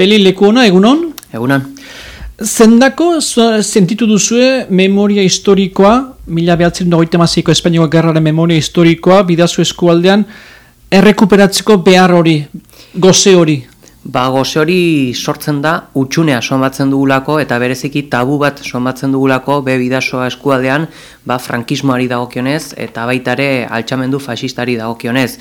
Peli leku hona, egunon? Egunon. Zendako sentitu duzue memoria historikoa, mila behatzen dagoite maziko Espainiako gerraren memoria historikoa, bidazu eskualdean, errekuperatzeko behar hori, goze hori? Ba, goze hori sortzen da, utxunea somatzen dugulako, eta bereziki tabu bat somatzen dugulako, be bidazoa eskualdean, ba, frankismoari dagokionez, eta baitare altxamendu fasistari dagokionez.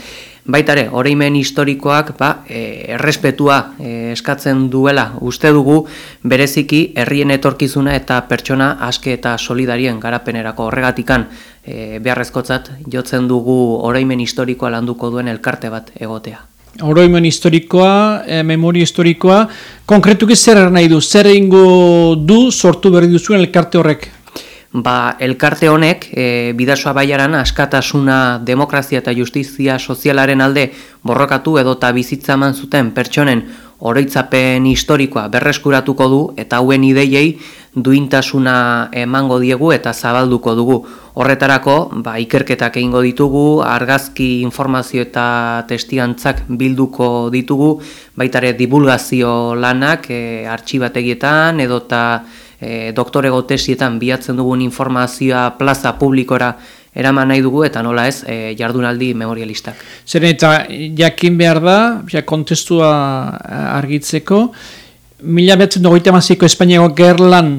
Baitare, oreimen historikoak ba, e, errespetua e, eskatzen duela uste dugu bereziki herrien etorkizuna eta pertsona aske eta solidarien garapenerako horregatikan e, beharrezkotzat jotzen dugu oreimen historikoa landuko duen elkarte bat egotea. Oroimen historikoa, e, memoria historikoa, konkretuki zer nahi du, zer egingo du sortu berri duzuen elkarte horrek? Ba, elkarte honek e, bidasoa baiaran askatasuna demokrazia eta justizia sozialaren alde borrokatu edota bizitza eman zuten pertsonen oroitzapen historikoa berreskuratuko du eta hauen ideiei duintasuna emango diegu eta zabalduko dugu. Horretarako, ba, ikerketak egingo ditugu, argazki informazio eta testiantzak bilduko ditugu, baitare divulgazio lanak e, artxibategietan edota e, doktorego tesietan bilatzen dugun informazioa plaza publikora eraman nahi dugu eta nola ez e, jardunaldi memorialistak. Zer eta jakin behar da, ja, kontestua argitzeko, mila behatzen dugu maziko Espainiako gerlan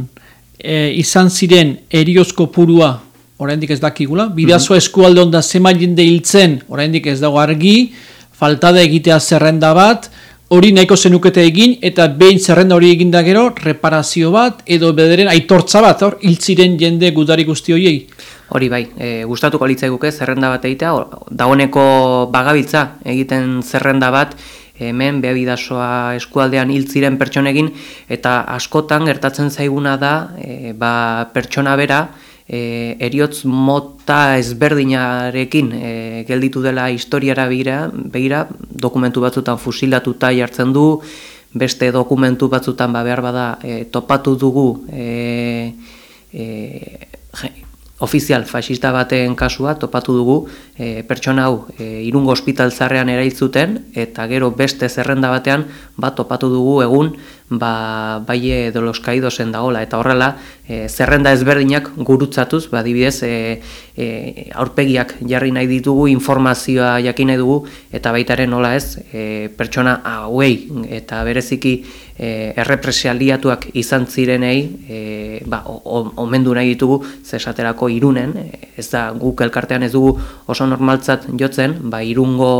e, izan ziren eriozko purua, oraindik ez dakigula, bidazoa mm eskualde onda zema jende hiltzen, oraindik ez dago argi, faltada egitea zerrenda bat, hori nahiko zenukete egin eta behin zerrenda hori egin da gero reparazio bat edo bederen aitortza bat hor hiltziren jende gudari guzti horiei. Hori bai, e, gustatuko litzaiguke zerrenda bat egitea, dagoeneko bagabiltza egiten zerrenda bat hemen behabidasoa eskualdean hiltziren pertsonegin eta askotan gertatzen zaiguna da e, ba, pertsona bera e, eriotz mota ezberdinarekin e, gelditu dela historiara begira, begira dokumentu batzutan fusilatuta jartzen du, beste dokumentu batzutan ba behar bada e, topatu dugu e, e, ofizial fascista baten kasua topatu dugu e, pertsona hau e, irungo ospital zarrean eraitzuten eta gero beste zerrenda batean bat topatu dugu egun ba, baie dolos kaidozen dagola eta horrela e, zerrenda ezberdinak gurutzatuz ba, dibidez e, e, aurpegiak jarri nahi ditugu informazioa jakin nahi dugu eta baitaren nola ez e, pertsona hauei eta bereziki e, errepresialiatuak izan zirenei e, ba, omendu nahi ditugu zesaterako irunen, ez da guk elkartean ez dugu oso normaltzat jotzen, ba, irungo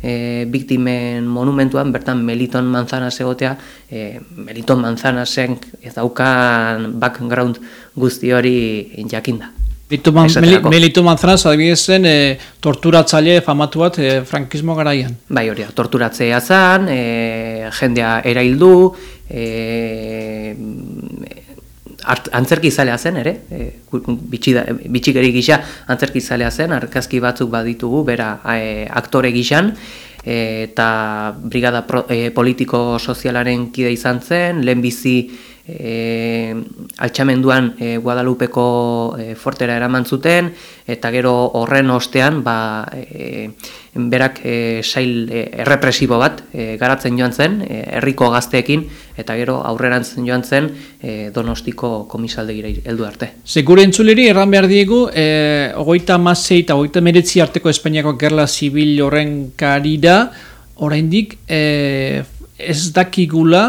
e, biktimen monumentuan, bertan Meliton Manzana egotea, e, Meliton Manzana zen ez daukan background guzti hori jakinda. Man, Melito Manzanaz adibidez zen e, torturatzaile famatu bat e, frankismo garaian. Bai hori, torturatzea zen, e, jendea eraildu, e, antzerki izalea zen ere, e, bitxikeri gisa antzerki izalea zen, arkazki batzuk baditugu, bera e, aktore gisan, eta brigada e, politiko sozialaren kide izan zen, lehenbizi e, altxamenduan e, Guadalupeko e, fortera eraman zuten eta gero horren ostean ba, e, berak e, sail e, errepresibo bat e, garatzen joan zen herriko gazteekin eta gero aurrerantz joan zen e, donostiko komisaldegira heldu arte. Segure entzuleri erran behar diegu e, ogoita mazei eta ogoita meretzi arteko Espainiako gerla zibil horren karida oraindik e, ez dakigula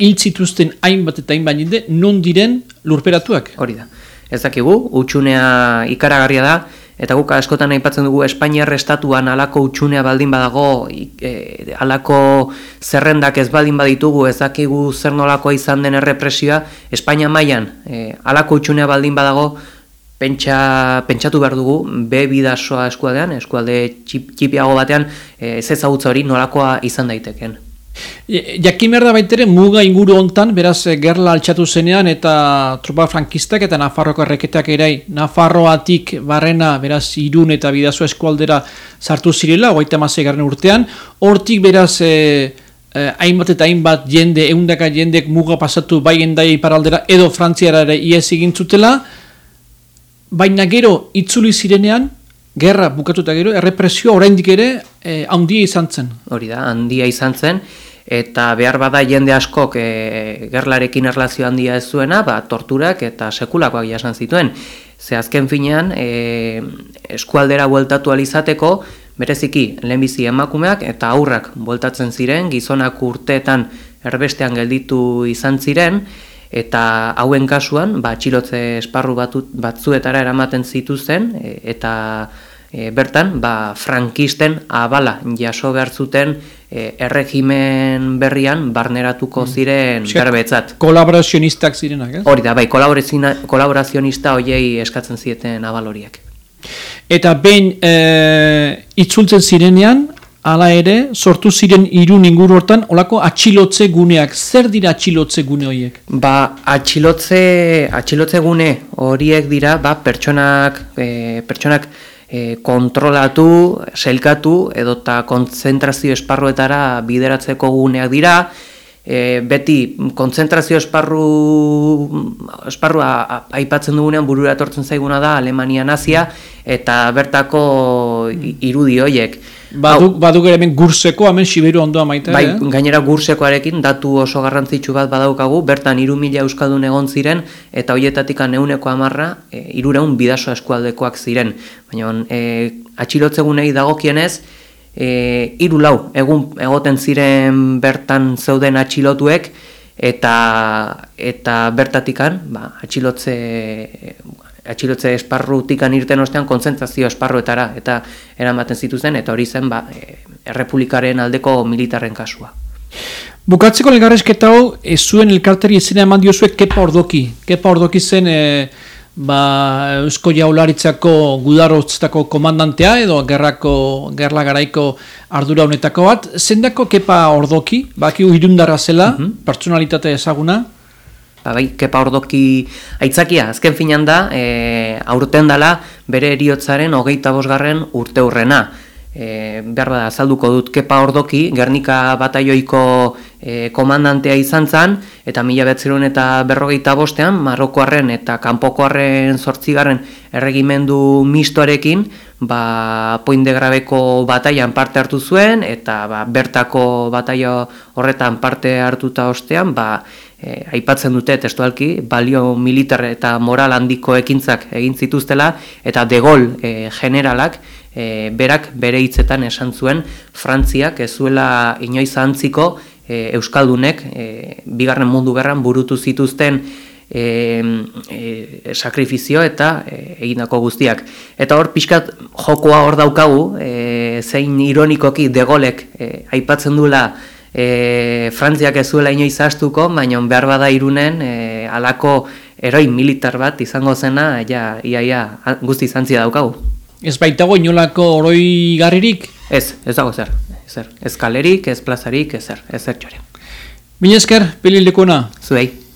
hil zituzten hainbat eta hainbat jende, non diren lurperatuak? Hori da. Ez dakigu, utxunea ikaragarria da, eta guk askotan aipatzen dugu Espainiar estatuan alako utxunea baldin badago, e, alako zerrendak ez baldin baditugu, ez dakigu zer nolakoa izan den errepresioa, Espainia mailan e, alako utxunea baldin badago, Pentsa, pentsatu behar dugu, be bidasoa eskualdean, eskualde txipiago batean, e, ez ezagutza hori nolakoa izan daiteken. Jakin behar da baitere muga inguru hontan, beraz eh, gerla altxatu zenean eta tropa frankistak eta Nafarroko erreketak erai Nafarroatik barrena beraz irun eta bidazo eskualdera sartu zirela, oaita mazai garen urtean, hortik beraz e, hainbat eta hainbat jende, eundaka jendek muga pasatu bai endai iparaldera edo frantziara ere iez egintzutela, baina gero itzuli zirenean, gerra bukatuta gero, errepresio oraindik ere e, handia izan zen. Hori da, handia izan zen, eta behar bada jende askok e, gerlarekin erlazio handia ez zuena, ba, torturak eta sekulakoak jasan zituen. Ze azken finean, e, eskualdera bueltatu alizateko, bereziki lehenbizi emakumeak eta aurrak bueltatzen ziren, gizonak urteetan erbestean gelditu izan ziren, eta hauen kasuan, ba, txilotze esparru batzuetara eramaten zituzten, e, eta e, bertan, ba, frankisten abala jaso behar zuten e, erregimen berrian barneratuko mm. ziren mm. berbetzat. Kolaborazionistak zirenak, ez? Hori da, bai, kolaborazionista hoiei eskatzen zieten abal horiek. Eta behin e, itzultzen zirenean, hala ere, sortu ziren irun inguru hortan, olako atxilotze guneak. Zer dira atxilotze gune horiek? Ba, atxilotze, atxilotze gune horiek dira, ba, pertsonak, e, pertsonak e, kontrolatu, selkatu edota kontzentrazio esparruetara bideratzeko guneak dira, e, beti kontzentrazio esparru esparrua aipatzen dugunean burura etortzen zaiguna da Alemania nazia eta bertako irudi hoiek. Baduk, baduk ere hemen gurseko, hemen Siberu ondoa maite. Bai, eh? gainera gursekoarekin datu oso garrantzitsu bat badaukagu, bertan iru mila euskaldun egon ziren, eta hoietatik neuneko amarra, e, irureun bidaso eskualdekoak ziren. Baina, e, atxilotzegunei dagokienez, e, iru lau, egun egoten ziren bertan zeuden atxilotuek, eta, eta bertatikan, ba, atxilotze atxilotze esparrutikan irten ostean kontzentrazio esparruetara eta eramaten zituzen eta hori zen ba, e, errepublikaren aldeko militarren kasua. Bukatzeko legarrezketa hau, ez zuen elkarteri ezina eman diozue kepa ordoki. Kepa ordoki zen e, ba, Eusko Jaularitzako gudarotztako komandantea edo gerrako, gerla garaiko ardura honetako bat. Zendako kepa ordoki, baki irundarra zela, mm personalitate ezaguna? Ba, bai, kepa ordoki aitzakia, azken finan da, e, aurten dela bere eriotzaren hogeita bosgarren urte hurrena. E, behar bada, azalduko dut kepa ordoki, Gernika bataioiko e, komandantea izan zen, eta mila betzerun eta berrogeita bostean, Marrokoarren eta Kanpokoarren sortzigarren erregimendu mistoarekin, ba, poindegrabeko bataian parte hartu zuen, eta ba, bertako bataio horretan parte hartuta ostean, ba, e, aipatzen dute testualki balio militar eta moral handiko ekintzak egin zituztela eta de gol e, generalak e, berak bere hitzetan esan zuen Frantziak ez zuela inoiz antziko e, euskaldunek e, bigarren mundu gerran burutu zituzten e, e, sakrifizio eta e, egindako guztiak. Eta hor pixkat jokoa hor daukagu, e, zein ironikoki degolek e, aipatzen duela e, Frantziak ez zuela inoiz astuko, baina behar bada irunen e, alako eroi militar bat izango zena, ja, ia, ia, guzti zantzia daukagu. Ez baitago inolako oroi garririk? Ez, ez dago zer, zer. Ez kalerik, ez plazarik, ez zer, ez zer txore. Mila esker, Pili Lekuna. Zuei.